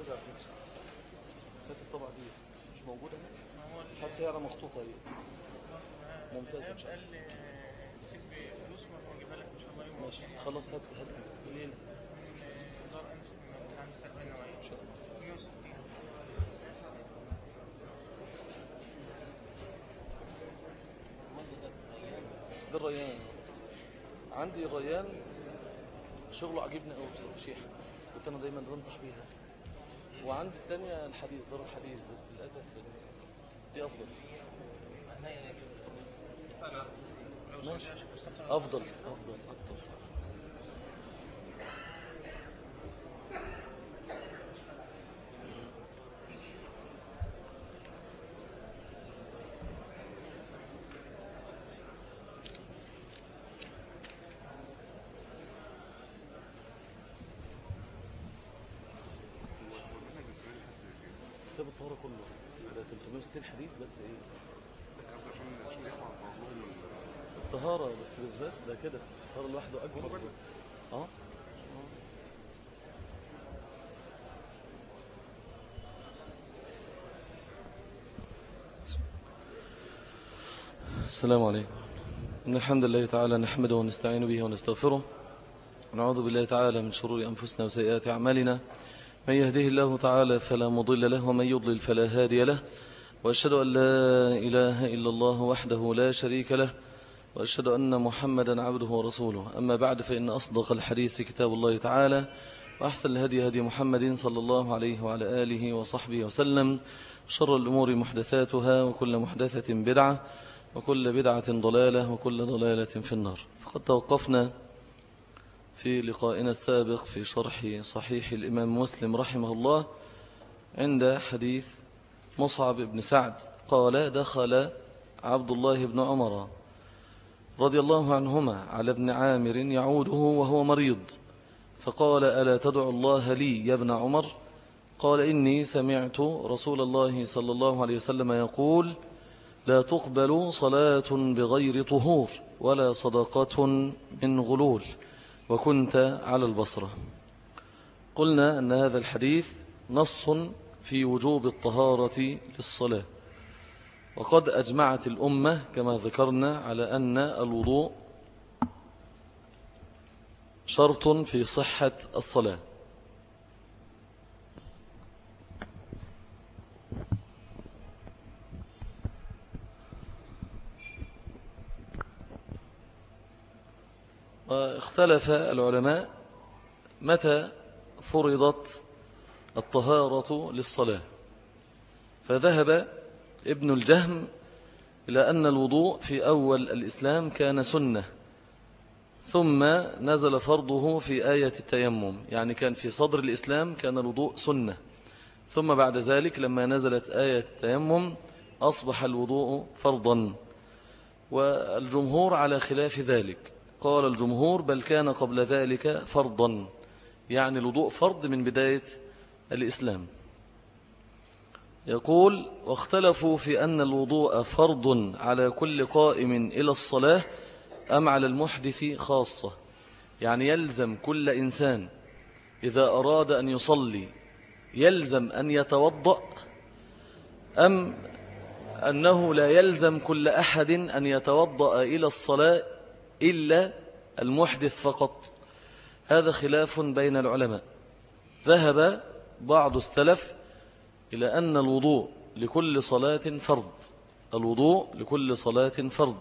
ممتازة على فكرة هات الطبعة ديت مش موجودة هنا حتى يرى مخطوطة ديت ممتازة إن شاء قال لي الشيخ بفلوس ما هجيبها لك ان شاء الله يوم ماشي. خلاص هات هات منين من دار انس عند التربيه النوعيه إن شاء الله 160 ده الريان عندي الريان شغله عجبني قوي بصراحة شيحة كنت أنا دايما بنصح بيها وعندي التانية الحديث دار الحديث بس للأسف دي أفضل. ماشي. مصطفى أفضل أفضل. أفضل. كتاب الطهارة كله. ده 360 حديث بس إيه. الطهارة بس بس بس ده كده. الطهارة لوحده أكبر. آه. السلام عليكم. إن الحمد لله تعالى نحمده ونستعين به ونستغفره. ونعوذ بالله تعالى من شرور أنفسنا وسيئات أعمالنا. من يهده الله تعالى فلا مضل له ومن يضلل فلا هادي له. وأشهد أن لا إله إلا الله وحده لا شريك له وأشهد أن محمدا عبده ورسوله. أما بعد فإن أصدق الحديث كتاب الله تعالى وأحسن الهدي هدي محمد صلى الله عليه وعلى آله وصحبه وسلم شر الأمور محدثاتها وكل محدثة بدعة وكل بدعة ضلالة وكل ضلالة في النار. فقد توقفنا في لقائنا السابق في شرح صحيح الإمام مسلم رحمه الله عند حديث مصعب بن سعد. قال دخل عبد الله بن عمر رضي الله عنهما على ابن عامر يعوده وهو مريض فقال ألا تدعو الله لي يا ابن عمر؟ قال إني سمعت رسول الله صلى الله عليه وسلم يقول لا تقبل صلاة بغير طهور ولا صدقة من غلول. وكنت على البصرة. قلنا أن هذا الحديث نص في وجوب الطهارة للصلاة. وقد أجمعت الأمة كما ذكرنا على أن الوضوء شرط في صحة الصلاة. واختلف العلماء متى فرضت الطهارة للصلاة. فذهب ابن الجهم إلى أن الوضوء في أول الإسلام كان سنة ثم نزل فرضه في آية التيمم يعني كان في صدر الإسلام كان الوضوء سنة. ثم بعد ذلك لما نزلت آية التيمم أصبح الوضوء فرضا والجمهور على خلاف ذلك. قال الجمهور بل كان قبل ذلك فرضا يعني الوضوء فرض من بداية الإسلام. يقول واختلفوا في أن الوضوء فرض على كل قائم إلى الصلاة أم على المحدث خاصة. يعني يلزم كل إنسان إذا أراد أن يصلي يلزم أن يتوضأ أم أنه لا يلزم كل أحد أن يتوضأ إلى الصلاة إلا المحدث فقط. هذا خلاف بين العلماء. ذهب بعض السلف إلى أن الوضوء لكل صلاة فرض. الوضوء لكل صلاة فرض.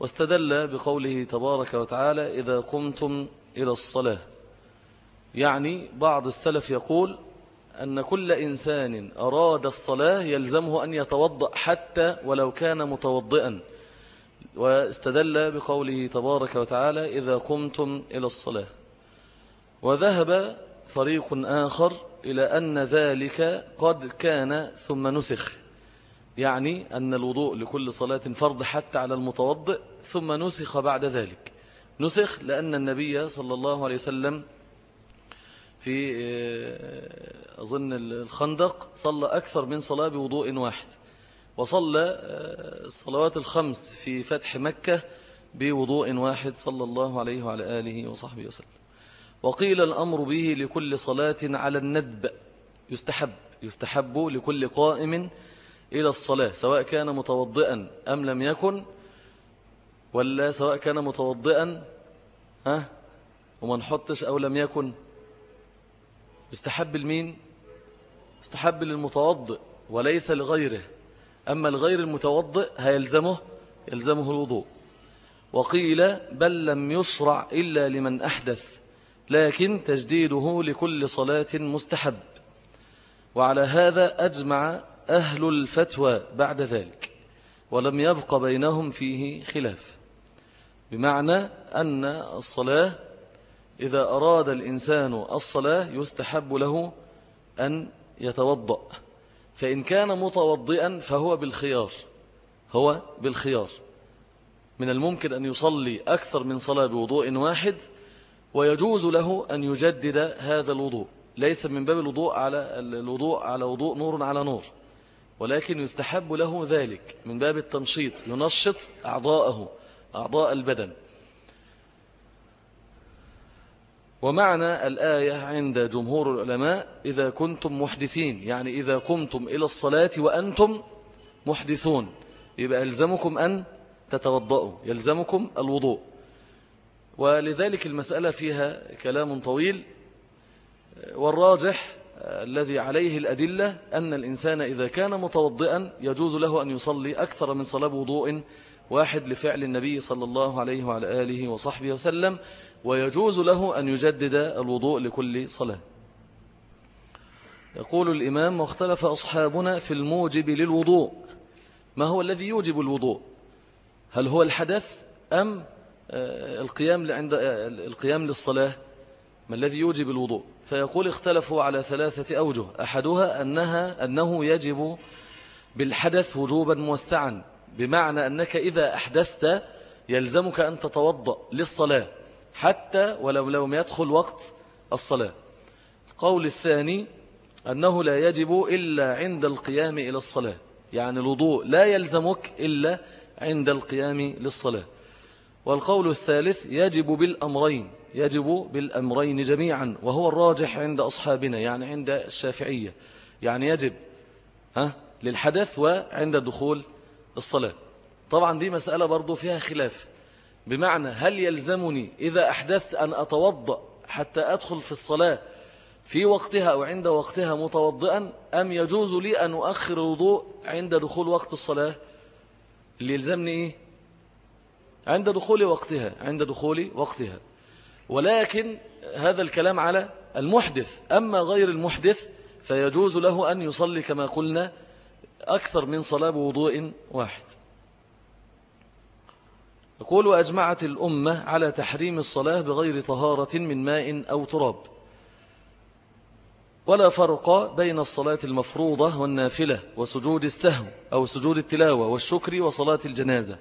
واستدل بقوله تبارك وتعالى إذا قمتم إلى الصلاة. يعني بعض السلف يقول أن كل إنسان أراد الصلاة يلزمه أن يتوضأ حتى ولو كان متوضئا. واستدل بقوله تبارك وتعالى إذا قمتم إلى الصلاة. وذهب فريق آخر إلى أن ذلك قد كان ثم نسخ. يعني أن الوضوء لكل صلاة فرض حتى على المتوضئ ثم نسخ بعد ذلك. نسخ لأن النبي صلى الله عليه وسلم في أظن الخندق صلى أكثر من صلاة بوضوء واحد. وصلى الصلوات الخمس في فتح مكة بوضوء واحد صلى الله عليه وعلى آله وصحبه وسلم. وقيل الأمر به لكل صلاة على الندب. يستحب يستحب لكل قائم إلى الصلاة سواء كان متوضئا أم لم يكن ولا سواء كان متوضئا ها وما نحطش أو لم يكن. يستحب المين يستحب للمتوضئ وليس لغيره. أما الغير المتوضئ هيلزمه يلزمه الوضوء. وقيل بل لم يشرع إلا لمن أحدث لكن تجديده لكل صلاة مستحب. وعلى هذا أجمع أهل الفتوى بعد ذلك ولم يبق بينهم فيه خلاف. بمعنى أن الصلاة إذا أراد الإنسان الصلاة يستحب له أن يتوضأ. فإن كان متوضئا فهو بالخيار هو بالخيار. من الممكن أن يصلي أكثر من صلاة بوضوء واحد ويجوز له أن يجدد هذا الوضوء. ليس من باب الوضوء على الوضوء على وضوء نور على نور ولكن يستحب له ذلك من باب التنشيط ينشط أعضاءه أعضاء البدن. ومعنى الآية عند جمهور العلماء إذا كنتم محدثين يعني إذا قمتم إلى الصلاة وأنتم محدثون. يبقى يلزمكم أن تتوضأوا يلزمكم الوضوء. ولذلك المسألة فيها كلام طويل والراجح الذي عليه الأدلة أن الإنسان إذا كان متوضئا يجوز له أن يصلي أكثر من صلاة وضوء واحد لفعل النبي صلى الله عليه وعلى آله وصحبه وسلم. ويجوز له أن يجدد الوضوء لكل صلاة. يقول الإمام واختلف أصحابنا في الموجب للوضوء. ما هو الذي يوجب الوضوء؟ هل هو الحدث أم القيام عند القيام للصلاة؟ ما الذي يوجب الوضوء؟ فيقول اختلفوا على ثلاثة أوجه. أحدها أنها أنه يجب بالحدث وجوبا موسعا بمعنى أنك إذا أحدثت يلزمك أن تتوضأ للصلاة. حتى ولو لم يدخل وقت الصلاة. القول الثاني أنه لا يجب إلا عند القيام إلى الصلاة. يعني الوضوء لا يلزمك إلا عند القيام للصلاة. والقول الثالث يجب بالأمرين. يجب بالأمرين جميعا وهو الراجح عند أصحابنا يعني عند الشافعية. يعني يجب ها للحدث وعند دخول الصلاة. طبعا دي مسألة برضو فيها خلاف. بمعنى هل يلزمني إذا أحدثت أن أتوضأ حتى أدخل في الصلاة في وقتها أو عند وقتها متوضئا؟ أم يجوز لي أن أؤخر الوضوء عند دخول وقت الصلاة؟ اللي يلزمني إيه؟ عند دخول وقتها عند دخول وقتها. ولكن هذا الكلام على المحدث. أما غير المحدث فيجوز له أن يصلي كما قلنا أكثر من صلاة بوضوء واحد. يقول وأجمعت الأمة على تحريم الصلاة بغير طهارة من ماء أو تراب. ولا فرق بين الصلاة المفروضة والنافلة وسجود السهو أو سجود التلاوة والشكر وصلاة الجنازة.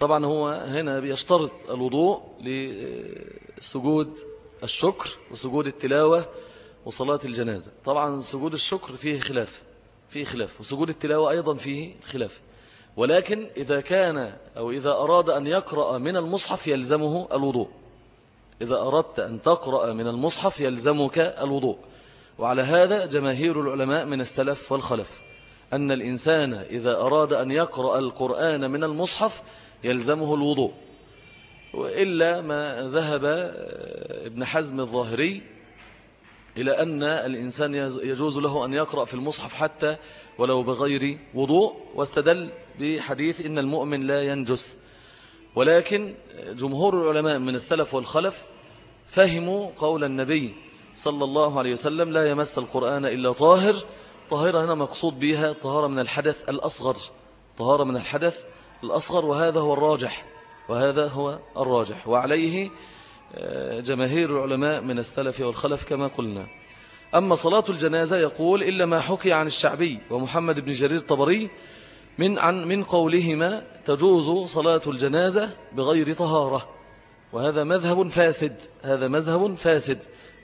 طبعا هو هنا بيشترط الوضوء لسجود الشكر وسجود التلاوة وصلاة الجنازة. طبعا سجود الشكر فيه خلاف فيه خلاف وسجود التلاوة أيضا فيه خلاف. ولكن إذا كان أو إذا أراد أن يقرأ من المصحف يلزمه الوضوء. إذا أردت أن تقرأ من المصحف يلزمك الوضوء. وعلى هذا جماهير العلماء من السلف والخلف. أن الإنسان إذا أراد أن يقرأ القرآن من المصحف يلزمه الوضوء. وإلا ما ذهب ابن حزم الظاهري إلى أن الإنسان يجوز له أن يقرأ في المصحف حتى ولو بغير وضوء واستدل بحديث إن المؤمن لا ينجس. ولكن جمهور العلماء من السلف والخلف فهموا قول النبي صلى الله عليه وسلم لا يمس القرآن إلا طاهر. طاهرة هنا مقصود بها طهارة من الحدث الأصغر. طهارة من الحدث الأصغر وهذا هو الراجح وهذا هو الراجح. وعليه جماهير العلماء من السلف والخلف كما قلنا. أما صلاة الجنازة يقول إلا ما حكي عن الشعبي ومحمد بن جرير طبري من, عن من قولهما تجوز صلاة الجنازة بغير طهارة. وهذا مذهب فاسد هذا مذهب فاسد.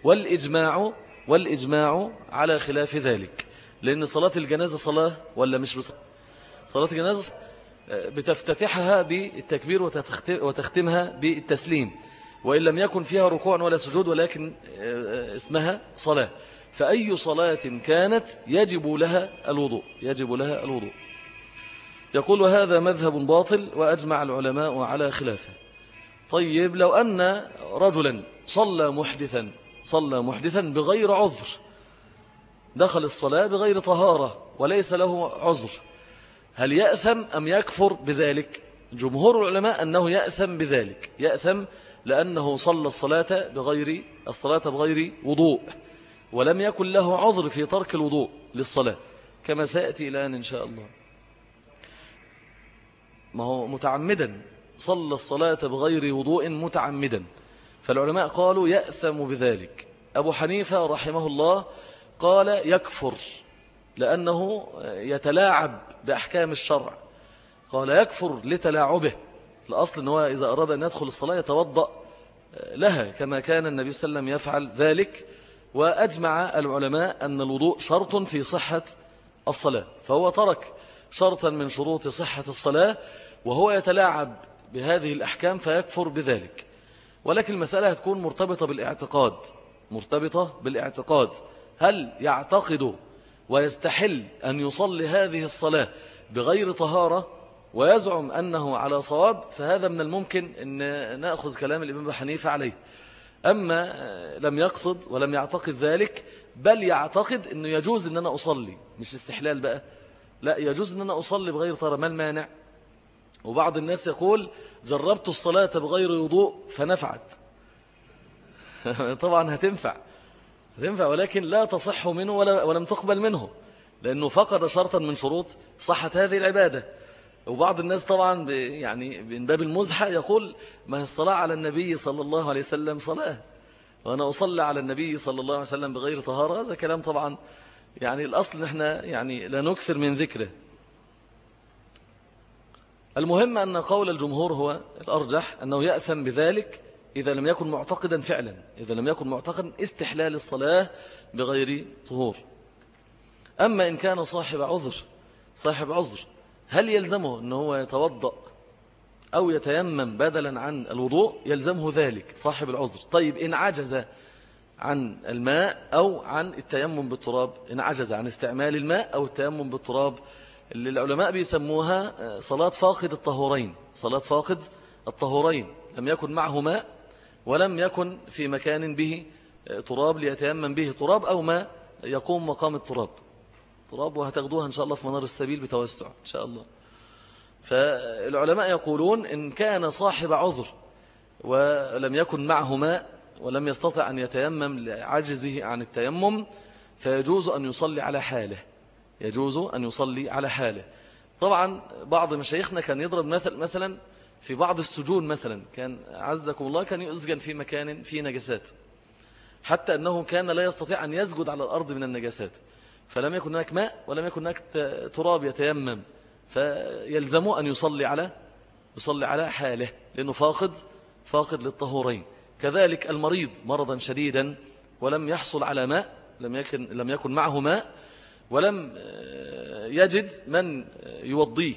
والإجماع والإجماع على خلاف ذلك. لأن صلاة الجنازة صلاة ولا مش بصلاة؟ صلاة الجنازة بتفتتحها بالتكبير وتختمها بالتسليم. وإن لم يكن فيها ركوع ولا سجود ولكن اسمها صلاة. فأي صلاة كانت يجب لها الوضوء يجب لها الوضوء. يقول هذا مذهب باطل وأجمع العلماء على خلافه. طيب لو أن رجلا صلى محدثا صلى محدثا بغير عذر دخل الصلاة بغير طهارة وليس له عذر هل يأثم أم يكفر بذلك؟ جمهور العلماء أنه يأثم بذلك يأثم لأنه صلى الصلاة بغير الصلاة بغير وضوء ولم يكن له عذر في ترك الوضوء للصلاة كما سيأتي الآن إن شاء الله. ما هو متعمدا صلى الصلاة بغير وضوء متعمدا. فالعلماء قالوا يأثم بذلك. أبو حنيفة رحمه الله قال يكفر لأنه يتلاعب بأحكام الشرع. قال يكفر لتلاعبه. الأصل أنه إذا أراد أن يدخل الصلاة يتوضأ لها كما كان النبي صلى الله عليه وسلم يفعل ذلك. وأجمع العلماء أن الوضوء شرط في صحة الصلاة فهو ترك شرطا من شروط صحة الصلاة وهو يتلاعب بهذه الأحكام فيكفر بذلك. ولكن المسألة هتكون مرتبطة بالاعتقاد مرتبطة بالاعتقاد. هل يعتقد ويستحل أن يصلي هذه الصلاة بغير طهارة؟ ويزعم أنه على صواب فهذا من الممكن أن نأخذ كلام الإمام حنيفة عليه. أما لم يقصد ولم يعتقد ذلك بل يعتقد أنه يجوز أن أنا أصلي. مش استحلال بقى. لا يجوز أن أنا أصلي بغير طهارة ما المانع؟ وبعض الناس يقول جربت الصلاة بغير وضوء فنفعت. طبعا هتنفع. هتنفع ولكن لا تصح منه ولا ولم تقبل منه لأنه فقد شرطا من شروط صحة هذه العبادة. وبعض الناس طبعا يعني من باب المزحة يقول ما هي الصلاة على النبي صلى الله عليه وسلم صلاة وأنا أصلي على النبي صلى الله عليه وسلم بغير طهارة هذا كلام طبعا يعني الأصل نحن يعني لا نكثر من ذكره. المهم أن قول الجمهور هو الأرجح أنه يأثم بذلك إذا لم يكن معتقدا فعلا إذا لم يكن معتقدا استحلال الصلاة بغير طهور. أما إن كان صاحب عذر صاحب عذر هل يلزمه أنه هو يتوضأ أو يتيمم بدلا عن الوضوء؟ يلزمه ذلك صاحب العذر. طيب إن عجز عن الماء أو عن التيمم بالتراب إن عجز عن استعمال الماء أو التيمم بالتراب اللي العلماء بيسموها آه، صلاة فاقد الطهورين. صلاة فاقد الطهورين. لم يكن معه ماء ولم يكن في مكان به آه، تراب ليتيمم به تراب أو ما يقوم مقام التراب. تراب وهتاخدوها إن شاء الله في منار السبيل بتوسع إن شاء الله. فالعلماء يقولون إن كان صاحب عذر ولم يكن معه ماء ولم يستطع أن يتيمم لعجزه عن التيمم فيجوز أن يصلي على حاله. يجوز أن يصلي على حاله. طبعا بعض مشايخنا كان يضرب مثل مثلا في بعض السجون مثلا كان عزكم الله كان يسجن في مكان فيه نجسات حتى أنه كان لا يستطيع أن يسجد على الأرض من النجاسات. فلم يكن هناك ماء ولم يكن هناك تراب يتيمم. فيلزمه أن يصلي على يصلي على حاله لأنه فاقد فاقد للطهورين. كذلك المريض مرضا شديدا ولم يحصل على ماء لم يكن, لم يكن معه ماء ولم يجد من يوضيه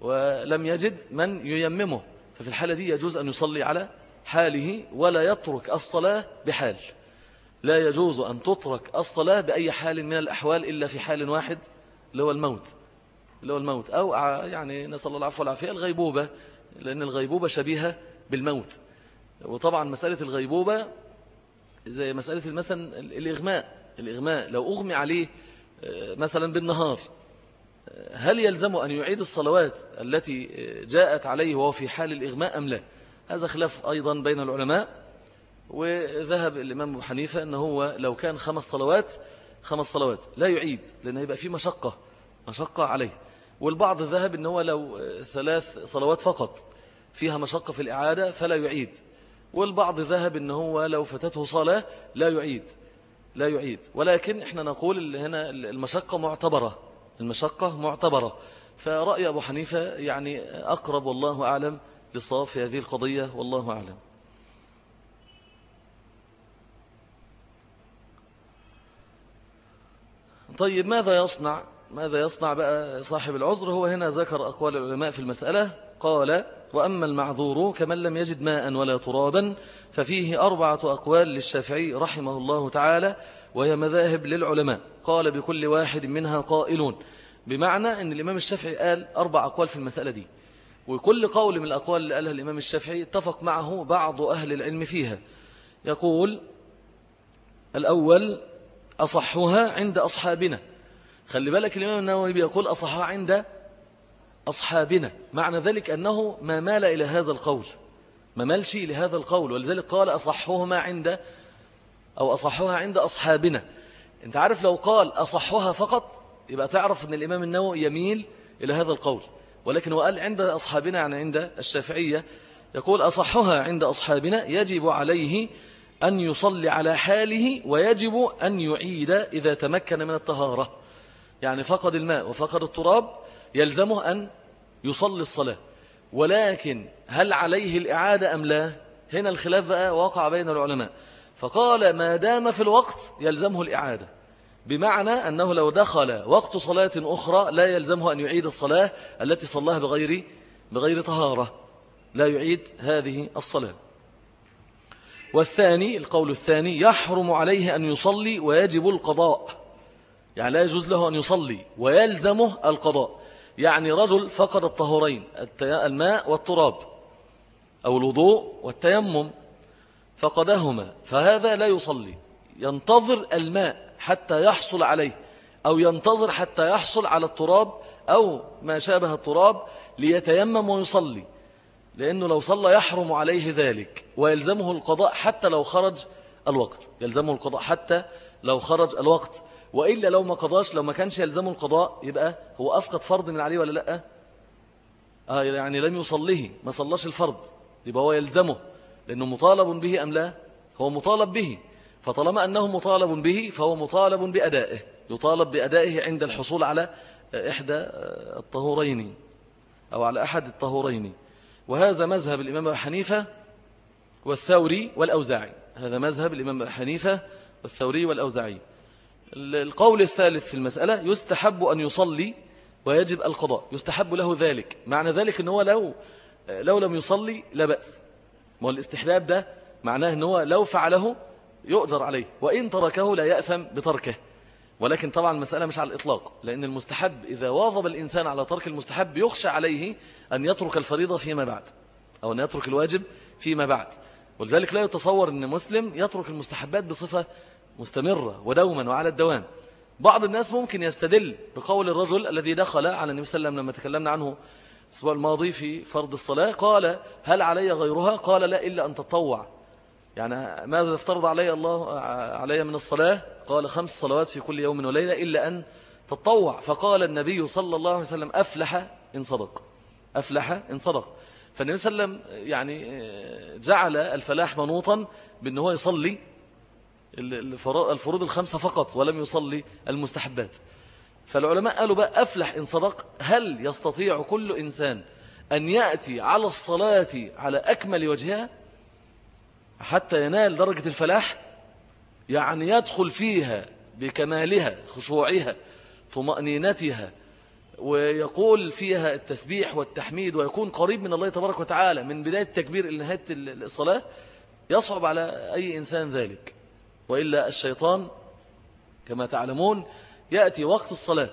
ولم يجد من ييممه. ففي الحالة دي يجوز أن يصلي على حاله ولا يترك الصلاة بحال. لا يجوز أن تترك الصلاة بأي حال من الأحوال إلا في حال واحد اللي هو الموت. اللي هو الموت. أو يعني نسأل الله العفو والعافية الغيبوبة لأن الغيبوبة شبيهة بالموت. وطبعا مسألة الغيبوبة زي مسألة مثلا الإغماء. الإغماء لو أغمي عليه مثلا بالنهار هل يلزم أن يعيد الصلوات التي جاءت عليه وهو في حال الإغماء أم لا؟ هذا خلاف أيضا بين العلماء. وذهب الإمام أبو حنيفة أنه هو لو كان خمس صلوات خمس صلوات. لا يعيد لأنه يبقى في مشقة مشقة عليه. والبعض ذهب أنه لو ثلاث صلوات فقط فيها مشقة في الإعادة فلا يعيد. والبعض ذهب أنه هو لو فتته صلاة لا يعيد لا يعيد. ولكن إحنا نقول هنا المشقة معتبرة المشقة معتبرة. فرأي أبو حنيفة يعني أقرب والله أعلم للصواب في هذه القضية والله أعلم. طيب ماذا يصنع؟ ماذا يصنع بقى صاحب العذر؟ هو هنا ذكر أقوال العلماء في المسألة. قال وأما المعذور كمن لم يجد ماء ولا ترابا ففيه أربعة أقوال للشافعي رحمه الله تعالى وهي مذاهب للعلماء. قال بكل واحد منها قائلون. بمعنى أن الإمام الشافعي قال أربع أقوال في المسألة دي. وكل قول من الأقوال اللي قالها الإمام الشافعي اتفق معه بعض أهل العلم فيها. يقول الأول أصحها عند أصحابنا. خلي بالك الإمام النووي بيقول أصحها عند أصحابنا. معنى ذلك أنه ما مال إلى هذا القول. ما مالش لهذا القول. ولذلك قال أصحهما عند أو أصحها عند أصحابنا. أنت عارف لو قال أصحها فقط يبقى تعرف أن الإمام النووي يميل إلى هذا القول. ولكن هو قال عند أصحابنا يعني عند الشافعية يقول أصحها عند أصحابنا يجب عليه أن يصلي على حاله ويجب أن يعيد إذا تمكن من الطهارة. يعني فقد الماء وفقد التراب يلزمه أن يصلي الصلاة. ولكن هل عليه الإعادة أم لا؟ هنا الخلاف بقى وقع بين العلماء. فقال ما دام في الوقت يلزمه الإعادة. بمعنى أنه لو دخل وقت صلاة أخرى لا يلزمه أن يعيد الصلاة التي صلاها بغير, بغير طهارة. لا يعيد هذه الصلاة. والثاني القول الثاني يحرم عليه أن يصلي ويجب القضاء. يعني لا يجوز له أن يصلي ويلزمه القضاء. يعني رجل فقد الطهورين الماء والتراب أو الوضوء والتيمم فقدهما فهذا لا يصلي. ينتظر الماء حتى يحصل عليه أو ينتظر حتى يحصل على التراب أو ما شابه التراب ليتيمم ويصلي. لأنه لو صلى يحرم عليه ذلك ويلزمه القضاء حتى لو خرج الوقت يلزمه القضاء حتى لو خرج الوقت. وإلا لو ما قضاش لو ما كانش يلزمه القضاء يبقى هو أسقط فرض من عليه ولا لأ؟ آه يعني لم يصليه ما صلاش الفرض. يبقى هو يلزمه. لأنه مطالب به أم لا؟ هو مطالب به. فطالما أنه مطالب به فهو مطالب بأدائه. يطالب بأدائه عند الحصول على إحدى الطهورين أو على أحد الطهورين. وهذا مذهب الإمام حنيفة والثوري والأوزاعي. هذا مذهب الإمام حنيفة والثوري والأوزاعي. القول الثالث في المسألة يستحب أن يصلي ويجب القضاء. يستحب له ذلك. معنى ذلك أنه لو لو لم يصلي لا بأس. ما ده معناه أنه لو فعله يؤجر عليه. وإن تركه لا يأثم بتركه. ولكن طبعا المسألة مش على الإطلاق لأن المستحب إذا واظب الإنسان على ترك المستحب يخشى عليه أن يترك الفريضة فيما بعد أو أن يترك الواجب فيما بعد. ولذلك لا يتصور أن مسلم يترك المستحبات بصفة مستمرة ودوما وعلى الدوام. بعض الناس ممكن يستدل بقول الرجل الذي دخل على النبي صلى الله عليه وسلم لما تكلمنا عنه الأسبوع الماضي في فرض الصلاة قال هل علي غيرها؟ قال لا إلا أن تطوع. يعني ماذا افترض علي الله علي من الصلاة؟ قال خمس صلوات في كل يوم وليلة إلا أن تطوع. فقال النبي صلى الله عليه وسلم أفلح إن صدق. أفلح إن صدق. فالنبي صلى الله عليه وسلم يعني جعل الفلاح منوطا بأنه هو يصلي الفروض الخمسة فقط ولم يصلي المستحبات. فالعلماء قالوا بقى أفلح إن صدق. هل يستطيع كل إنسان أن يأتي على الصلاة على أكمل وجهها حتى ينال درجة الفلاح؟ يعني يدخل فيها بكمالها خشوعها طمأنينتها ويقول فيها التسبيح والتحميد ويكون قريب من الله تبارك وتعالى. من بداية التكبير إلى نهاية الصلاة يصعب على أي إنسان ذلك. وإلا الشيطان كما تعلمون يأتي وقت الصلاة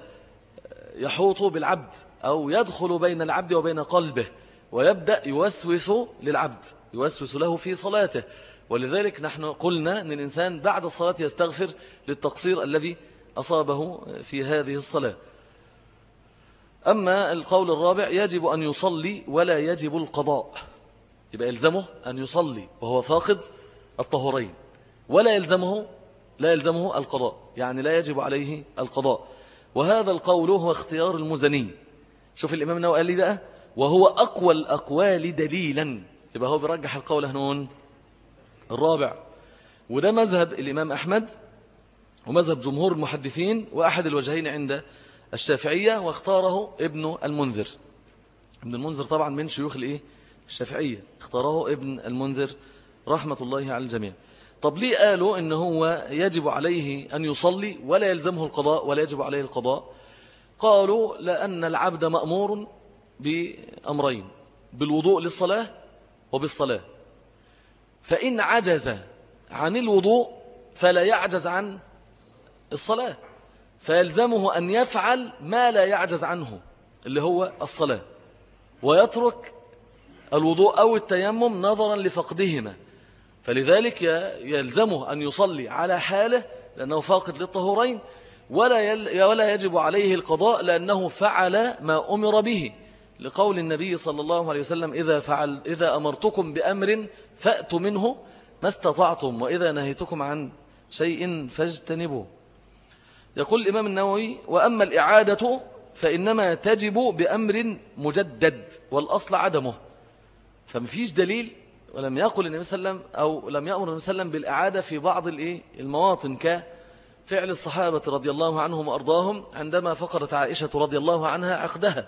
يحوط بالعبد أو يدخل بين العبد وبين قلبه ويبدأ يوسوس للعبد يوسوس له في صلاته. ولذلك نحن قلنا أن الإنسان بعد الصلاة يستغفر للتقصير الذي أصابه في هذه الصلاة. أما القول الرابع يجب أن يصلي ولا يجب القضاء. يبقى يلزمه أن يصلي وهو فاقد الطهورين ولا يلزمه لا يلزمه القضاء. يعني لا يجب عليه القضاء. وهذا القول هو اختيار المزني. شوف الإمام النووي قال لي بقى وهو أقوى الأقوال دليلا. يبقى هو بيرجح القول هنون الرابع وده مذهب الإمام أحمد ومذهب جمهور المحدثين وأحد الوجهين عند الشافعية واختاره ابن المنذر. ابن المنذر طبعا من شيوخ الإيه؟ الشافعية. اختاره ابن المنذر رحمة الله على الجميع. طب ليه قالوا إن هو يجب عليه أن يصلي ولا يلزمه القضاء ولا يجب عليه القضاء؟ قالوا لأن العبد مأمور بأمرين بالوضوء للصلاة وبالصلاة. فإن عجز عن الوضوء فلا يعجز عن الصلاة. فيلزمه أن يفعل ما لا يعجز عنه اللي هو الصلاة ويترك الوضوء أو التيمم نظرا لفقدهما. فلذلك يلزمه أن يصلي على حاله لأنه فاقد للطهورين ولا, ولا يجب عليه القضاء لأنه فعل ما أمر به. لقول النبي صلى الله عليه وسلم إذا, فعل إذا أمرتكم بأمر فأتوا منه ما استطعتم وإذا نهيتكم عن شيء فاجتنبوه. يقول الإمام النووي وأما الإعادة فإنما تجب بأمر مجدد والأصل عدمه. فمفيش دليل ولم يقل النبي صلى الله عليه وسلم أو لم يأمر النبي صلى الله عليه وسلم بالإعادة في بعض المواطن كفعل الصحابة رضي الله عنهم وأرضاهم عندما فقدت عائشة رضي الله عنها عقدها.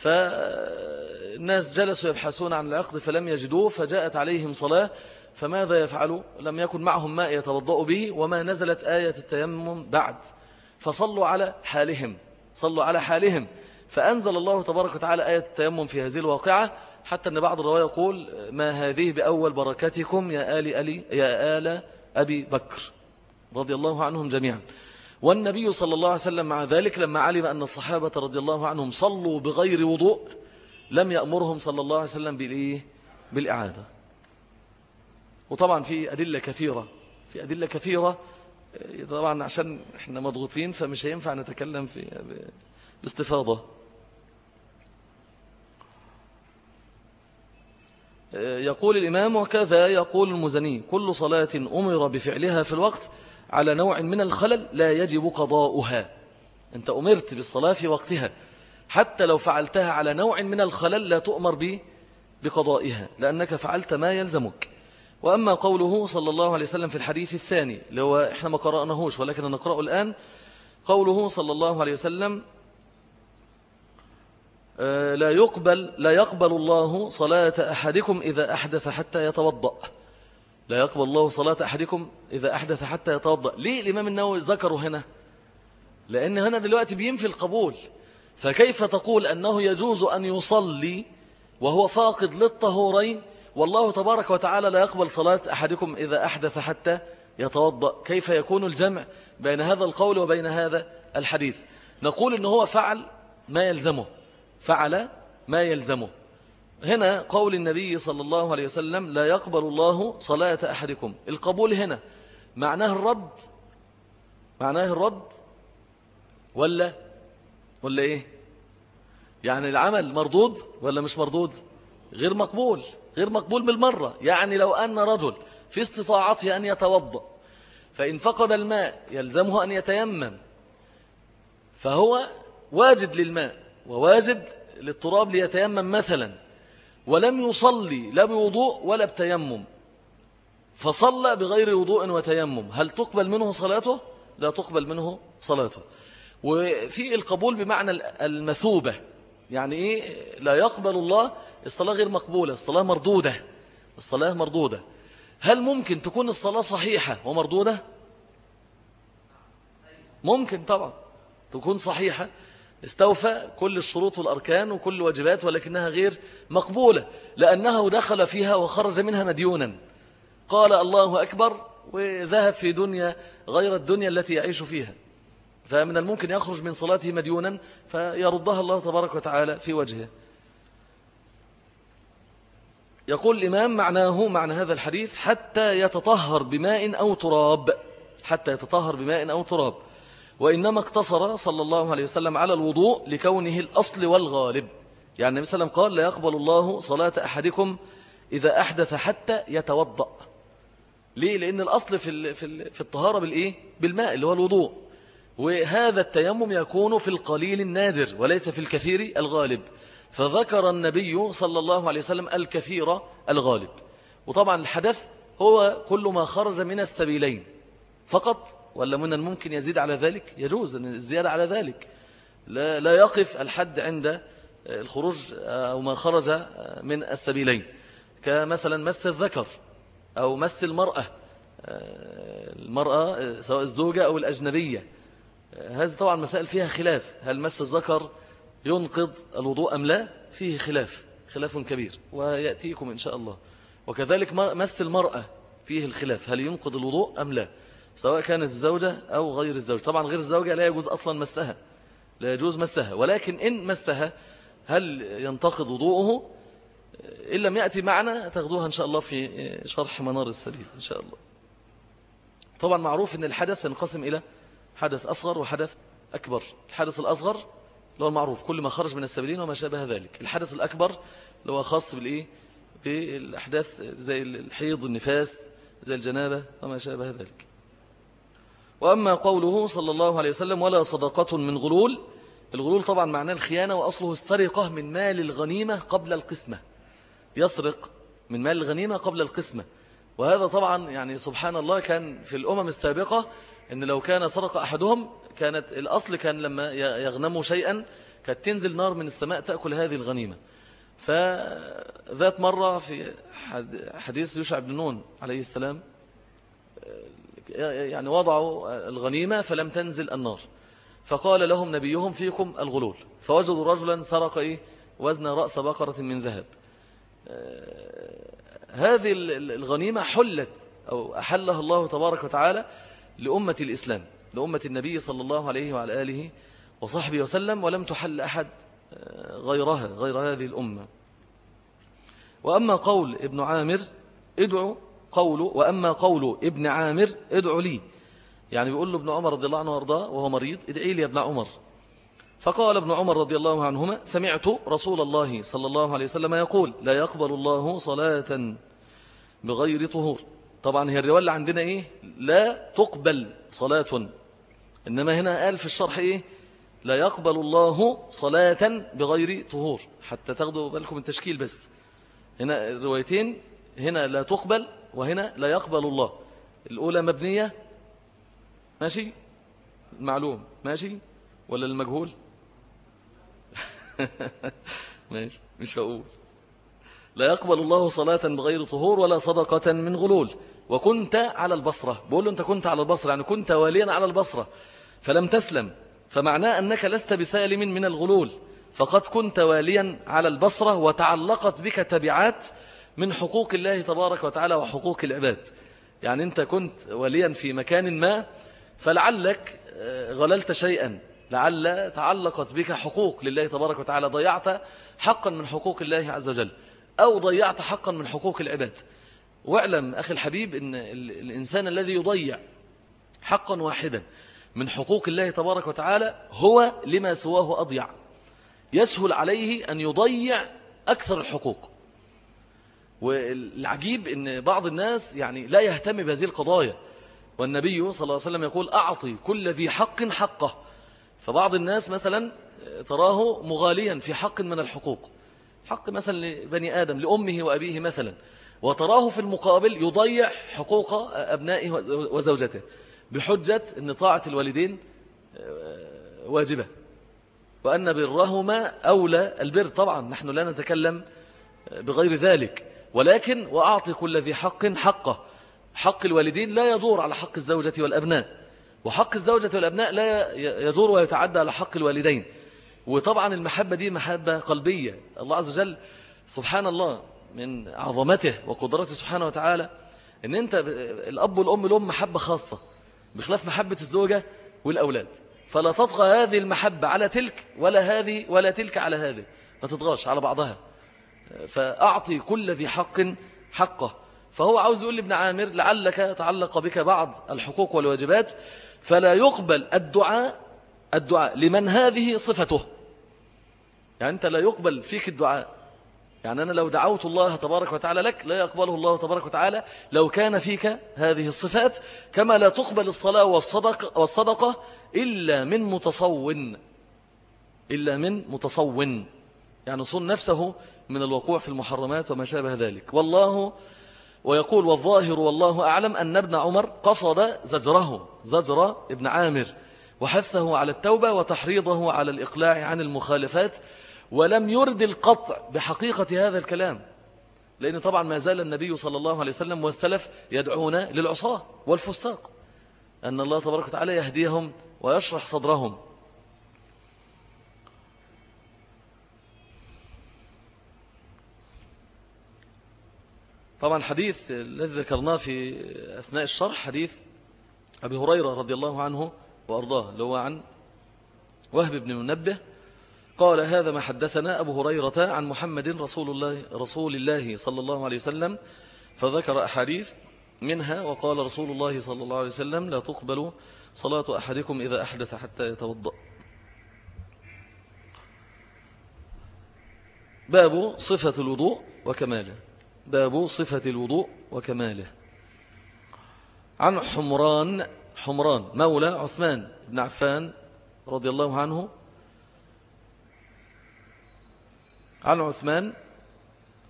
فالناس جلسوا يبحثون عن العقد فلم يجدوه فجاءت عليهم صلاة فماذا يفعلوا؟ لم يكن معهم ماء يتوضأ به وما نزلت آية التيمم بعد. فصلوا على حالهم صلوا على حالهم. فأنزل الله تبارك وتعالى آية التيمم في هذه الواقعة حتى أن بعض الرواية يقول ما هذه بأول بركتكم يا آل, ألي يا آل أبي بكر. رضي الله عنهم جميعا. والنبي صلى الله عليه وسلم مع ذلك لما علم أن الصحابة رضي الله عنهم صلوا بغير وضوء لم يأمرهم صلى الله عليه وسلم بالإيه؟ بالإعادة وطبعا في أدلة كثيرة في أدلة كثيرة طبعا عشان إحنا مضغوطين فمش هينفع نتكلم في باستفاضة يقول الإمام وكذا يقول المزني كل صلاة أمر بفعلها في الوقت على نوع من الخلل لا يجب قضاؤها. أنت أمرت بالصلاة في وقتها. حتى لو فعلتها على نوع من الخلل لا تؤمر به بقضائها لأنك فعلت ما يلزمك. وأما قوله صلى الله عليه وسلم في الحديث الثاني اللي هو إحنا ما قرأناهوش ولكن نقرأه الآن. قوله صلى الله عليه وسلم آه، لا يقبل لا يقبل الله صلاة أحدكم إذا أحدث حتى يتوضأ. لا يقبل الله صلاة أحدكم إذا أحدث حتى يتوضأ. ليه الإمام النووي ذكره هنا؟ لأن هنا دلوقتي بينفي القبول. فكيف تقول أنه يجوز أن يصلي وهو فاقد للطهورين؟ والله تبارك وتعالى لا يقبل صلاة أحدكم إذا أحدث حتى يتوضأ. كيف يكون الجمع بين هذا القول وبين هذا الحديث؟ نقول إنه هو فعل ما يلزمه. فعل ما يلزمه. هنا قول النبي صلى الله عليه وسلم لا يقبل الله صلاة أحدكم. القبول هنا. معناه الرد؟ معناه الرد ولا؟ ولا إيه؟ يعني العمل مردود ولا مش مردود؟ غير مقبول. غير مقبول بالمرة يعني لو أن رجل في استطاعته أن يتوضأ فإن فقد الماء يلزمه أن يتيمم فهو واجد للماء وواجد للتراب ليتيمم مثلا. ولم يصلي لا بوضوء ولا بتيمم. فصلى بغير وضوء وتيمم. هل تقبل منه صلاته؟ لا تقبل منه صلاته. وفي القبول بمعنى المثوبة. يعني إيه؟ لا يقبل الله الصلاة غير مقبولة الصلاة مردودة. الصلاة مردودة. هل ممكن تكون الصلاة صحيحة ومردودة؟ ممكن طبعا تكون صحيحة. استوفى كل الشروط والأركان وكل الواجبات ولكنها غير مقبولة لأنه دخل فيها وخرج منها مديونا. قال الله أكبر وذهب في دنيا غير الدنيا التي يعيش فيها فمن الممكن يخرج من صلاته مديونا فيردها الله تبارك وتعالى في وجهه. يقول الإمام معناه معنى هذا الحديث حتى يتطهر بماء أو تراب حتى يتطهر بماء أو تراب. وإنما اقتصر صلى الله عليه وسلم على الوضوء لكونه الأصل والغالب. يعني النبي صلى الله عليه وسلم قال لا يقبل الله صلاة أحدكم إذا أحدث حتى يتوضأ. ليه؟ لأن الأصل في في الطهارة بالإيه؟ بالماء اللي هو الوضوء. وهذا التيمم يكون في القليل النادر وليس في الكثير الغالب. فذكر النبي صلى الله عليه وسلم الكثير الغالب. وطبعا الحدث هو كل ما خرج من السبيلين. فقط ولا من الممكن يزيد على ذلك؟ يجوز الزيادة على ذلك. لا, لا يقف الحد عند الخروج أو ما خرج من السبيلين. كمثلا مس الذكر أو مس المرأة المرأة سواء الزوجة أو الأجنبية. هذه طبعا مسائل فيها خلاف. هل مس الذكر ينقض الوضوء أم لا؟ فيه خلاف خلاف كبير ويأتيكم إن شاء الله. وكذلك مس المرأة فيه الخلاف. هل ينقض الوضوء أم لا؟ سواء كانت الزوجة أو غير الزوجة طبعا غير الزوجة لا يجوز أصلا مسها لا يجوز مسها ولكن إن مسها هل ينتقض وضوءه؟ إن لم يأتي معنا تاخدوها إن شاء الله في شرح منار السبيل إن شاء الله. طبعا معروف أن الحدث ينقسم إلى حدث أصغر وحدث أكبر. الحدث الأصغر اللي هو المعروف كل ما خرج من السبيلين وما شابه ذلك. الحدث الأكبر اللي هو خاص بالإيه؟ بالأحداث زي الحيض النفاس زي الجنابة وما شابه ذلك. وأما قوله صلى الله عليه وسلم ولا صدقة من غلول الغلول طبعا معناه الخيانة وأصله السرقة من مال الغنيمة قبل القسمة. يسرق من مال الغنيمة قبل القسمة. وهذا طبعا يعني سبحان الله كان في الأمم السابقة أن لو كان سرق أحدهم كانت الأصل كان لما يغنموا شيئا كانت تنزل نار من السماء تأكل هذه الغنيمة. فذات مرة في حديث يوشع بن نون عليه السلام يعني وضعوا الغنيمة فلم تنزل النار. فقال لهم نبيهم فيكم الغلول. فوجدوا رجلا سرق إيه؟ وزن رأس بقرة من ذهب. هذه الغنيمة حلت أو أحلها الله تبارك وتعالى لأمة الإسلام لأمة النبي صلى الله عليه وعلى آله وصحبه وسلم ولم تحل أحد غيرها غير هذه الأمة. وأما قول ابن عامر ادعو قوله وأما قول ابن عامر ادعو لي. يعني بيقول له ابن عمر رضي الله عنه وأرضاه وهو مريض ادعي لي يا ابن عمر. فقال ابن عمر رضي الله عنهما سمعت رسول الله صلى الله عليه وسلم يقول لا يقبل الله صلاة بغير طهور. طبعا هي الرواية اللي عندنا إيه؟ لا تقبل صلاة. إنما هنا قال في الشرح إيه؟ لا يقبل الله صلاة بغير طهور. حتى تاخدوا بالكم التشكيل بس. هنا الروايتين هنا لا تقبل وهنا لا يقبل الله. الأولى مبنية ماشي؟ معلوم ماشي؟ ولا المجهول؟ ماشي مش هقول. لا يقبل الله صلاة بغير طهور ولا صدقة من غلول. وكنت على البصرة. بقول له أنت كنت على البصرة يعني كنت واليا على البصرة. فلم تسلم. فمعناه أنك لست بسالم من الغلول. فقد كنت واليا على البصرة وتعلقت بك تبعات من حقوق الله تبارك وتعالى وحقوق العباد. يعني أنت كنت وليا في مكان ما فلعلك آه، غللت شيئا. لعل تعلقت بك حقوق لله تبارك وتعالى. ضيعت حقا من حقوق الله عز وجل أو ضيعت حقا من حقوق العباد. واعلم أخي الحبيب أن الإنسان الذي يضيع حقا واحدا من حقوق الله تبارك وتعالى هو لما سواه أضيع. يسهل عليه أن يضيع أكثر الحقوق. والعجيب أن بعض الناس يعني لا يهتم بهذه القضايا. والنبي صلى الله عليه وسلم يقول أعطي كل ذي حق حقه. فبعض الناس مثلا تراه مغاليا في حق من الحقوق. حق مثلا لبني آدم لأمه وأبيه مثلا. وتراه في المقابل يضيع حقوق أبنائه وزوجته بحجة أن طاعة الوالدين آه، واجبة. وأن برهما أولى البر. طبعا نحن لا نتكلم بغير ذلك. ولكن وأعطي كل ذي حق حقه. حق الوالدين لا يدور على حق الزوجة والأبناء. وحق الزوجة والأبناء لا يدور ويتعدى على حق الوالدين. وطبعا المحبة دي محبة قلبية. الله عز وجل سبحان الله من عظمته وقدرته سبحانه وتعالى إن أنت الأب والأم لهم محبة خاصة بخلاف محبة الزوجة والأولاد. فلا تطغى هذه المحبة على تلك ولا هذه ولا تلك على هذه. ما تطغاش على بعضها. فأعطي كل ذي حق حقه. فهو عاوز يقول لابن عامر لعلك تعلق بك بعض الحقوق والواجبات فلا يقبل الدعاء الدعاء لمن هذه صفته. يعني أنت لا يقبل فيك الدعاء. يعني أنا لو دعوت الله تبارك وتعالى لك لا يقبله الله تبارك وتعالى لو كان فيك هذه الصفات كما لا تقبل الصلاة والصدقة, والصدقة إلا من متصون إلا من متصون يعني صن نفسه من الوقوع في المحرمات وما شابه ذلك. والله ويقول والظاهر والله أعلم أن ابن عمر قصد زجره زجر ابن عامر وحثه على التوبة وتحريضه على الإقلاع عن المخالفات ولم يرد القطع بحقيقة هذا الكلام لأن طبعا ما زال النبي صلى الله عليه وسلم والسلف يدعون للعصاة والفساق أن الله تبارك وتعالى يهديهم ويشرح صدرهم. طبعا حديث الذي ذكرناه في أثناء الشرح حديث أبي هريرة رضي الله عنه وأرضاه اللي هو عن وهب بن منبه. قال هذا ما حدثنا أبو هريرة عن محمد رسول الله, رسول الله صلى الله عليه وسلم فذكر أحاديث منها وقال رسول الله صلى الله عليه وسلم لا تقبل صلاة أحدكم إذا أحدث حتى يتوضأ. باب صفة الوضوء وكماله. باب صفة الوضوء وكماله. عن حمران حمران مولى عثمان بن عفان رضي الله عنه. عن عثمان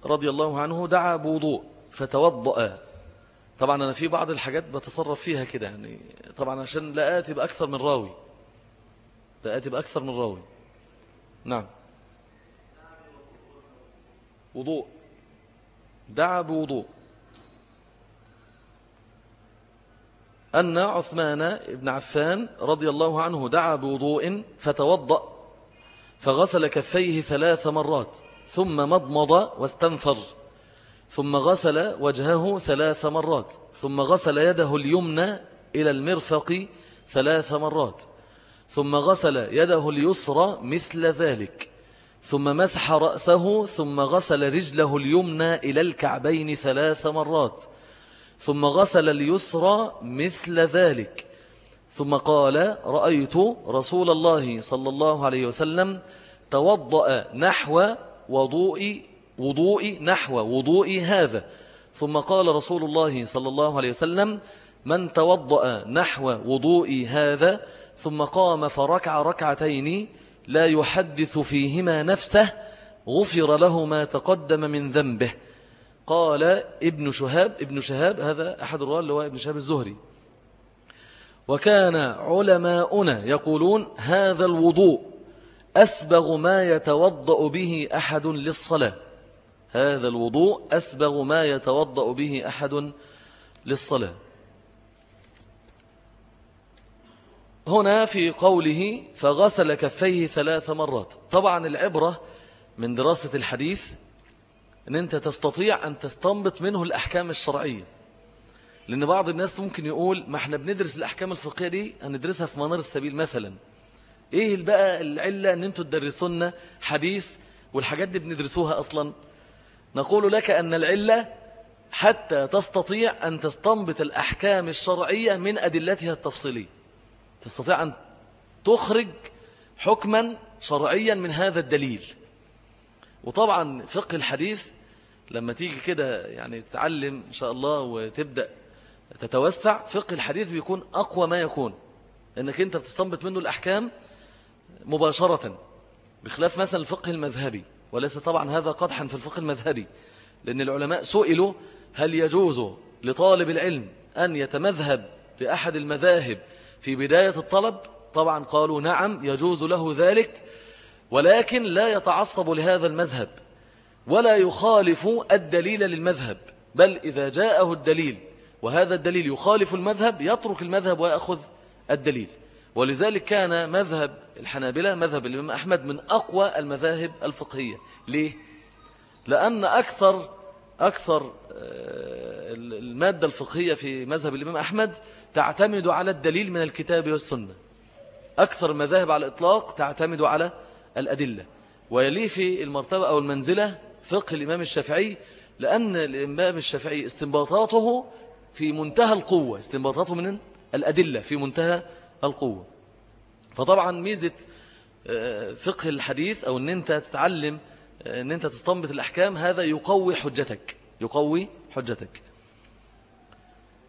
رضي الله عنه دعا بوضوء فتوضأ. طبعا أنا في بعض الحاجات بتصرف فيها كده يعني طبعا عشان لا آتي بأكثر من راوي. لا آتي بأكثر من راوي. نعم. وضوء. دعا بوضوء. أن عثمان بن عفان رضي الله عنه دعا بوضوء فتوضأ فغسل كفيه ثلاث مرات ثم مضمض واستنفر ثم غسل وجهه ثلاث مرات ثم غسل يده اليمنى إلى المرفق ثلاث مرات ثم غسل يده اليسرى مثل ذلك. ثم مسح رأسه ثم غسل رجله اليمنى إلى الكعبين ثلاث مرات ثم غسل اليسرى مثل ذلك ثم قال رأيت رسول الله صلى الله عليه وسلم توضأ نحو وضوء وضوء نحو وضوء هذا ثم قال رسول الله صلى الله عليه وسلم من توضأ نحو وضوء هذا ثم قام فركع ركعتين لا يحدث فيهما نفسه غفر له ما تقدم من ذنبه. قال ابن شهاب ابن شهاب هذا أحد الرواة اللي هو ابن شهاب الزهري. وكان علماؤنا يقولون هذا الوضوء أسبغ ما يتوضأ به أحد للصلاة. هذا الوضوء أسبغ ما يتوضأ به أحد للصلاة. هنا في قوله فغسل كفيه ثلاث مرات. طبعا العبرة من دراسة الحديث أن أنت تستطيع أن تستنبط منه الأحكام الشرعية. لأن بعض الناس ممكن يقول ما إحنا بندرس الأحكام الفقهية دي هندرسها في منار السبيل مثلا. إيه بقى العلة إن أنتوا تدرسونا حديث والحاجات دي بندرسوها أصلا؟ نقول لك أن العلة حتى تستطيع أن تستنبط الأحكام الشرعية من أدلتها التفصيلية. تستطيع أن تخرج حكما شرعيا من هذا الدليل. وطبعا فقه الحديث لما تيجي كده يعني تتعلم إن شاء الله وتبدأ تتوسع فقه الحديث بيكون أقوى ما يكون. أنك أنت بتستنبط منه الأحكام مباشرة بخلاف مثلا الفقه المذهبي. وليس طبعا هذا قدحا في الفقه المذهبي لأن العلماء سئلوا هل يجوز لطالب العلم أن يتمذهب بأحد المذاهب في بداية الطلب طبعا قالوا نعم يجوز له ذلك ولكن لا يتعصب لهذا المذهب ولا يخالف الدليل للمذهب بل إذا جاءه الدليل وهذا الدليل يخالف المذهب يترك المذهب ويأخذ الدليل ولذلك كان مذهب الحنابلة مذهب الإمام أحمد من أقوى المذاهب الفقهية ليه؟ لأن أكثر أكثر المادة الفقهية في مذهب الإمام أحمد تعتمد على الدليل من الكتاب والسنة. أكثر المذاهب على الإطلاق تعتمد على الأدلة. ويليه في المرتبة أو المنزلة فقه الإمام الشافعي لأن الإمام الشافعي استنباطاته في منتهى القوة استنباطاته من الأدلة في منتهى القوة. فطبعا ميزة آه، فقه الحديث أو أن أنت تتعلم آه، أن أنت تستنبط الأحكام هذا يقوي حجتك. يقوي حجتك.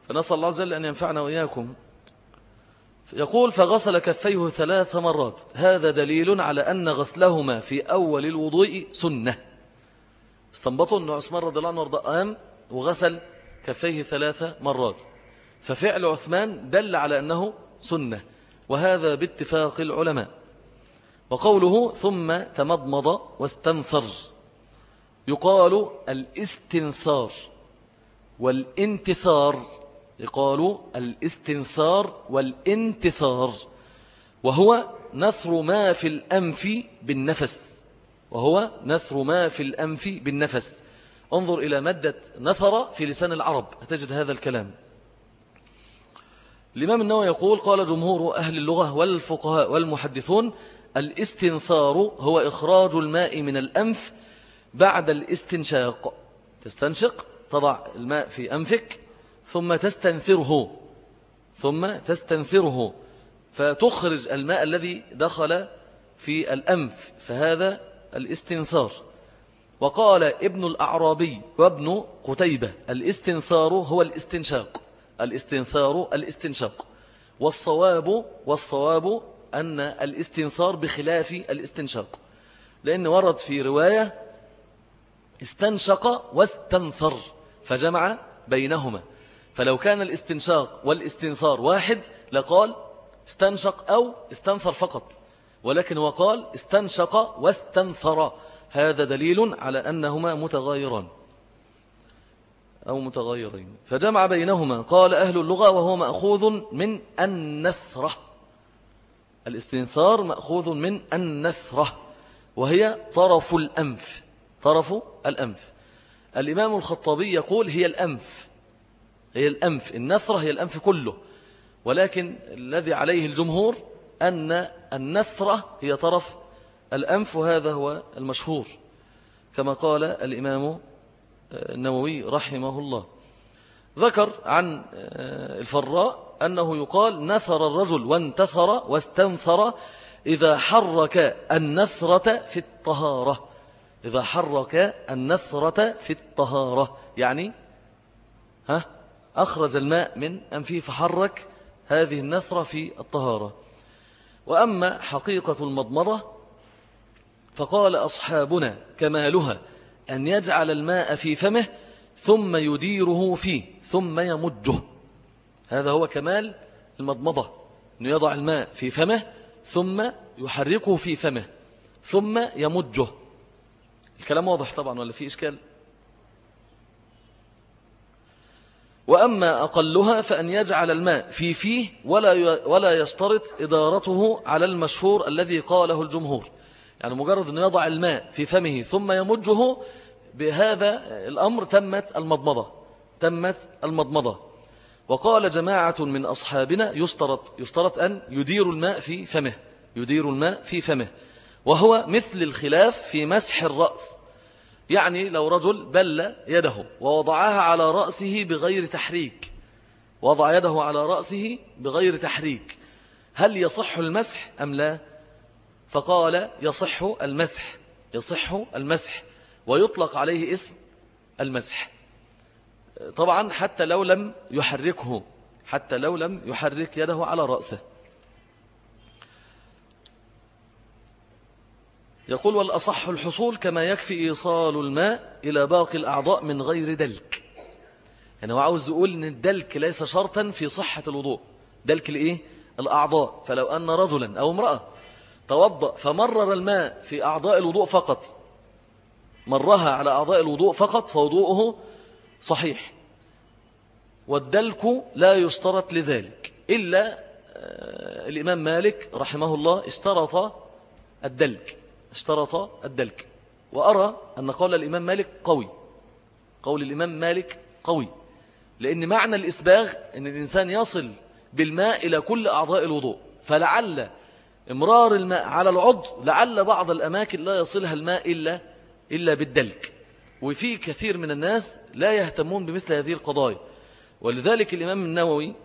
فنسأل الله عز وجل أن ينفعنا وإياكم. يقول فغسل كفيه ثلاث مرات. هذا دليل على أن غسلهما في أول الوضوء سنة. استنبطوا أن عثمان رضي الله عنه قام وغسل كفيه ثلاث مرات. ففعل عثمان دل على أنه سنة. وهذا باتفاق العلماء. وقوله ثم تمضمض واستنثر يقال الاستنثار والانتثار يقال الاستنثار والانتثار وهو نثر ما في الأنف بالنفس وهو نثر ما في الأنف بالنفس. انظر إلى مادة نثر في لسان العرب هتجد هذا الكلام. الإمام النووي يقول قال جمهور أهل اللغة والفقهاء والمحدثون الاستنثار هو إخراج الماء من الأنف بعد الاستنشاق. تستنشق تضع الماء في أنفك ثم تستنثره ثم تستنثره فتخرج الماء الذي دخل في الأنف فهذا الاستنثار. وقال ابن الأعرابي وابن قتيبة الاستنثار هو الاستنشاق. الاستنثار الاستنشاق. والصواب والصواب أن الاستنثار بخلاف الاستنشاق. لأن ورد في رواية استنشق واستنثر فجمع بينهما. فلو كان الاستنشاق والاستنثار واحد لقال استنشق أو استنثر فقط. ولكن هو قال استنشق واستنثر هذا دليل على أنهما متغايران. أو متغيرين فجمع بينهما. قال أهل اللغة وهو مأخوذ من النثرة الاستنثار مأخوذ من النثرة وهي طرف الأنف. طرف الأنف. الإمام الخطابي يقول هي الأنف. هي الأنف. النثرة هي الأنف كله. ولكن الذي عليه الجمهور أن النثرة هي طرف الأنف وهذا هو المشهور. كما قال الإمام النووي رحمه الله. ذكر عن الفراء أنه يقال نثر الرجل وانتثر واستنثر إذا حرك النثرة في الطهارة. إذا حرك النثرة في الطهارة. يعني ها أخرج الماء من أنفه فحرك هذه النثرة في الطهارة. وأما حقيقة المضمضة فقال أصحابنا كمالها أن يجعل الماء في فمه ثم يديره فيه ثم يمجه. هذا هو كمال المضمضة أنه يضع الماء في فمه ثم يحركه في فمه ثم يمجه. الكلام واضح طبعا ولا في إشكال؟ وأما أقلها فأن يجعل الماء في فيه ولا ولا يشترط إدارته على المشهور الذي قاله الجمهور. يعني مجرد أن يضع الماء في فمه ثم يمجه بهذا الأمر تمت المضمضة تمت المضمضة. وقال جماعة من أصحابنا يشترط, يشترط أن يدير الماء في فمه يدير الماء في فمه. وهو مثل الخلاف في مسح الرأس. يعني لو رجل بل يده ووضعها على رأسه بغير تحريك. وضع يده على رأسه بغير تحريك. هل يصح المسح أم لا؟ فقال يصح المسح يصح المسح. ويطلق عليه اسم المسح. طبعا حتى لو لم يحركه حتى لو لم يحرك يده على رأسه. يقول والأصح الحصول كما يكفي إيصال الماء إلى باقي الأعضاء من غير دلك. يعني هو عاوز يقول أن الدلك ليس شرطا في صحة الوضوء. دلك الإيه؟ الأعضاء. فلو أن رجلا أو امرأة توضأ فمرر الماء في أعضاء الوضوء فقط مرها على أعضاء الوضوء فقط فوضوءه صحيح. والدلك لا يشترط لذلك. إلا آه، الإمام مالك رحمه الله اشترط الدلك. اشترط الدلك. وأرى أن قول الإمام مالك قوي. قول الإمام مالك قوي. لأن معنى الإسباغ أن الإنسان يصل بالماء إلى كل أعضاء الوضوء. فلعل إمرار الماء على العضو لعل بعض الأماكن لا يصلها الماء إلا, إلا بالدلك. وفي كثير من الناس لا يهتمون بمثل هذه القضايا. ولذلك الإمام النووي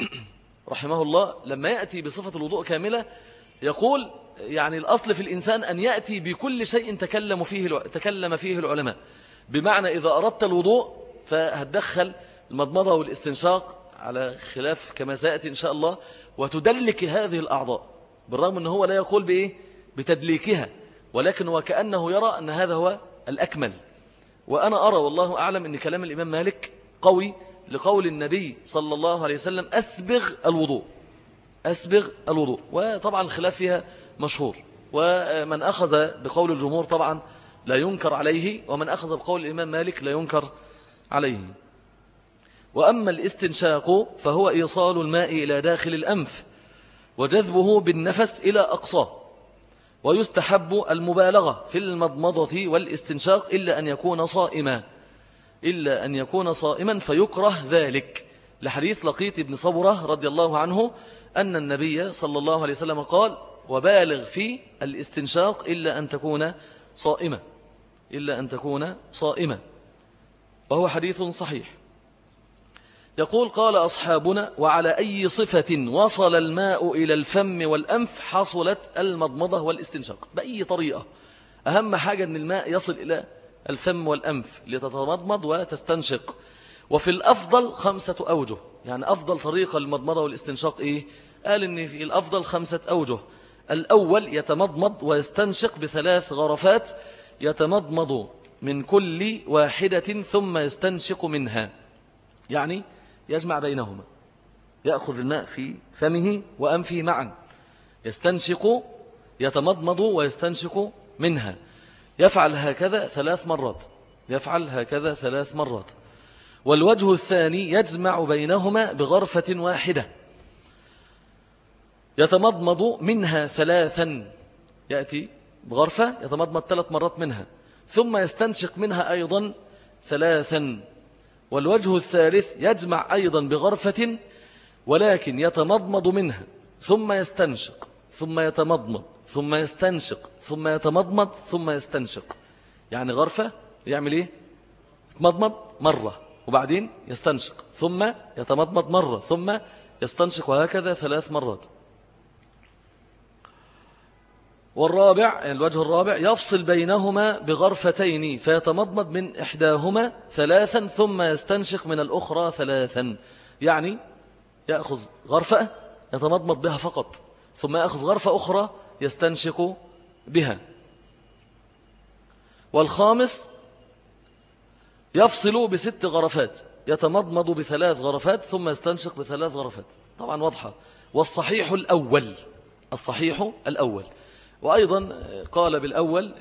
رحمه الله لما يأتي بصفة الوضوء كاملة يقول يعني الأصل في الإنسان أن يأتي بكل شيء تكلم فيه تكلم فيه العلماء. بمعنى إذا أردت الوضوء فهتدخل المضمضة والاستنشاق على خلاف كما سيأتي إن شاء الله وتدلك هذه الأعضاء بالرغم أنه هو لا يقول بإيه؟ بتدليكها. ولكن وكأنه يرى أن هذا هو الأكمل. وأنا أرى والله أعلم أن كلام الإمام مالك قوي لقول النبي صلى الله عليه وسلم أسبغ الوضوء. أسبغ الوضوء. وطبعا الخلاف فيها مشهور. ومن أخذ بقول الجمهور طبعا لا ينكر عليه ومن أخذ بقول الإمام مالك لا ينكر عليه. وأما الاستنشاق فهو إيصال الماء إلى داخل الأنف وجذبه بالنفس إلى أقصاه. ويستحب المبالغة في المضمضة والاستنشاق إلا أن يكون صائما. إلا أن يكون صائما فيكره ذلك. لحديث لقيت بن صبرة رضي الله عنه أن النبي صلى الله عليه وسلم قال وبالغ في الاستنشاق إلا أن تكون صائمة. إلا أن تكون صائمة. وهو حديث صحيح. يقول قال أصحابنا وعلى أي صفة وصل الماء إلى الفم والأنف حصلت المضمضة والاستنشاق؟ بأي طريقة؟ أهم حاجة أن الماء يصل إلى الفم والأنف لتتمضمض وتستنشق. وفي الأفضل خمسة أوجه. يعني أفضل طريقة للمضمضة والاستنشاق إيه؟ قال إن في الأفضل خمسة أوجه. الأول يتمضمض ويستنشق بثلاث غرفات يتمضمض من كل واحدة ثم يستنشق منها. يعني يجمع بينهما. يأخذ الماء في فمه وأنفه معا يستنشق يتمضمض ويستنشق منها. يفعل هكذا ثلاث مرات. يفعل هكذا ثلاث مرات. والوجه الثاني يجمع بينهما بغرفة واحدة. يتمضمض منها ثلاثا. يأتي بغرفة يتمضمض ثلاث مرات منها. ثم يستنشق منها أيضا ثلاثا. والوجه الثالث يجمع أيضا بغرفة ولكن يتمضمض منها. ثم يستنشق ثم يتمضمض ثم يستنشق ثم يتمضمض ثم يستنشق. يعني غرفة يعمل إيه؟ يتمضمض مرة وبعدين يستنشق ثم يتمضمض مرة ثم يستنشق وهكذا ثلاث مرات. والرابع يعني الوجه الرابع يفصل بينهما بغرفتين فيتمضمض من إحداهما ثلاثا ثم يستنشق من الأخرى ثلاثا. يعني يأخذ غرفة يتمضمض بها فقط ثم يأخذ غرفة أخرى يستنشق بها. والخامس يفصل بست غرفات يتمضمض بثلاث غرفات ثم يستنشق بثلاث غرفات. طبعا واضحة. والصحيح الأول الصحيح الأول. وأيضا قال بالأول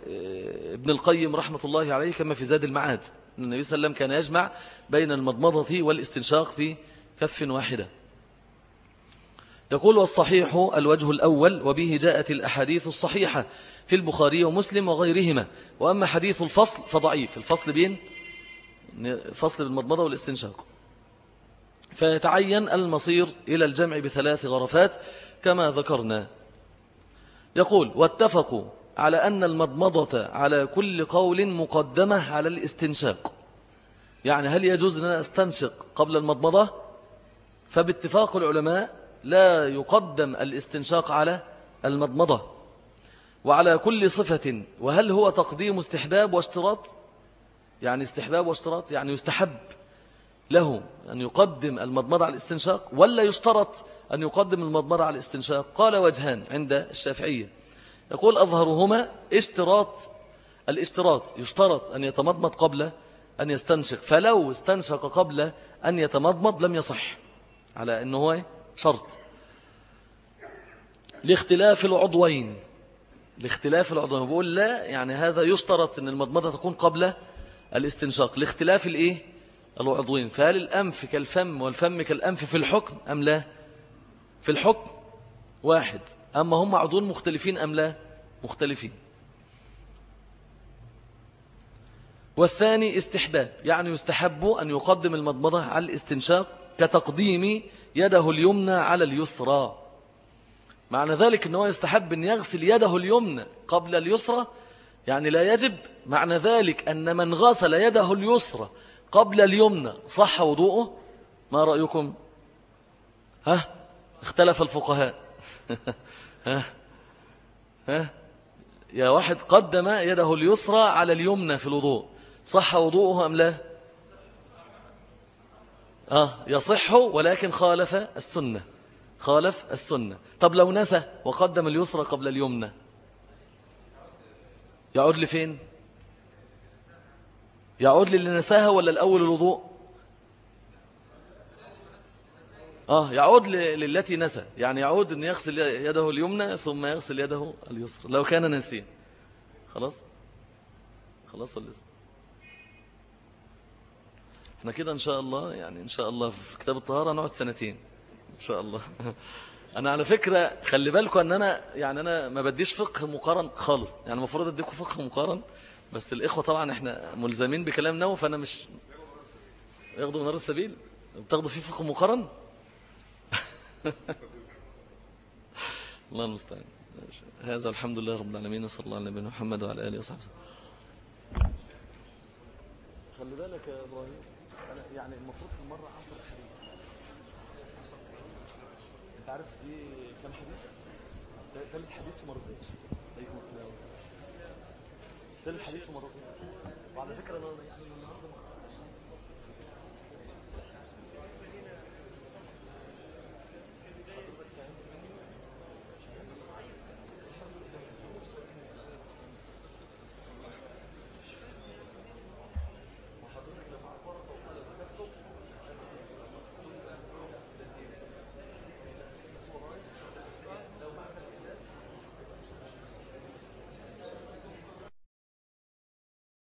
ابن القيم رحمة الله عليه كما في زاد المعاد أن النبي صلى الله عليه وسلم كان يجمع بين المضمضة والاستنشاق في كف واحدة. يقول والصحيح الوجه الأول وبه جاءت الأحاديث الصحيحة في البخاري ومسلم وغيرهما. وأما حديث الفصل فضعيف. الفصل بين فصل بالمضمضة والاستنشاق. فيتعين المصير إلى الجمع بثلاث غرفات كما ذكرنا. يقول واتفقوا على أن المضمضة على كل قول مقدمة على الاستنشاق. يعني هل يجوز أن أستنشق قبل المضمضة؟ فباتفاق العلماء لا يقدم الاستنشاق على المضمضة. وعلى كل صفة وهل هو تقديم استحباب واشتراط؟ يعني استحباب واشتراط يعني يستحب. له أن يقدم المضمضة على الاستنشاق ولا يشترط أن يقدم المضمضة على الاستنشاق؟ قال وجهان عند الشافعية. يقول أظهرهما اشتراط الاشتراط يشترط أن يتمضمض قبل أن يستنشق. فلو استنشق قبل أن يتمضمض لم يصح على أنه هو شرط. لاختلاف العضوين لاختلاف العضوين. بقول لا يعني هذا يشترط أن المضمضة تكون قبل الاستنشاق. لاختلاف الإيه؟ العضوين فهل الأنف كالفم والفم كالأنف في الحكم أم لا؟ في الحكم واحد. أما هم عضوين مختلفين أم لا؟ مختلفين. والثاني استحباب يعني يستحب أن يقدم المضمضة على الاستنشاق كتقديم يده اليمنى على اليسرى. معنى ذلك أنه يستحب أن يغسل يده اليمنى قبل اليسرى يعني لا يجب. معنى ذلك أن من غسل يده اليسرى قبل اليمنى صح وضوءه؟ ما رأيكم؟ ها؟ اختلف الفقهاء. ها؟ ها؟ يا واحد قدم يده اليسرى على اليمنى في الوضوء صح وضوءه أم لا؟ آه يصح ولكن خالف السنة. خالف السنة. طب لو نسى وقدم اليسرى قبل اليمنى يعود لفين؟ يعود للي نساها ولا الأول الوضوء؟ آه يعود للتي نسى. يعني يعود أن يغسل يده اليمنى ثم يغسل يده اليسرى لو كان نسيا خلاص؟ خلاص ولا إحنا كده إن شاء الله يعني إن شاء الله في كتاب الطهارة نقعد سنتين إن شاء الله. أنا على فكرة خلي بالكم إن أنا يعني أنا ما بديش فقه مقارن خالص. يعني المفروض اديكم فقه مقارن. بس الإخوة طبعا إحنا ملزمين بكلام نو فأنا مش ياخدوا منار السبيل. بتاخدوا فيه فقه مقارن الله المستعان. هذا الحمد لله رب العالمين صلى الله على نبينا محمد وعلى آله وصحبه. خلي بالك يا إبراهيم أنا يعني المفروض في المره 10 حديث. أنت عارف دي كام حديث؟ ثالث حديث في مرتين عليكم السلام. ثالث حديث في مرتين وعلى فكرة أنا يعني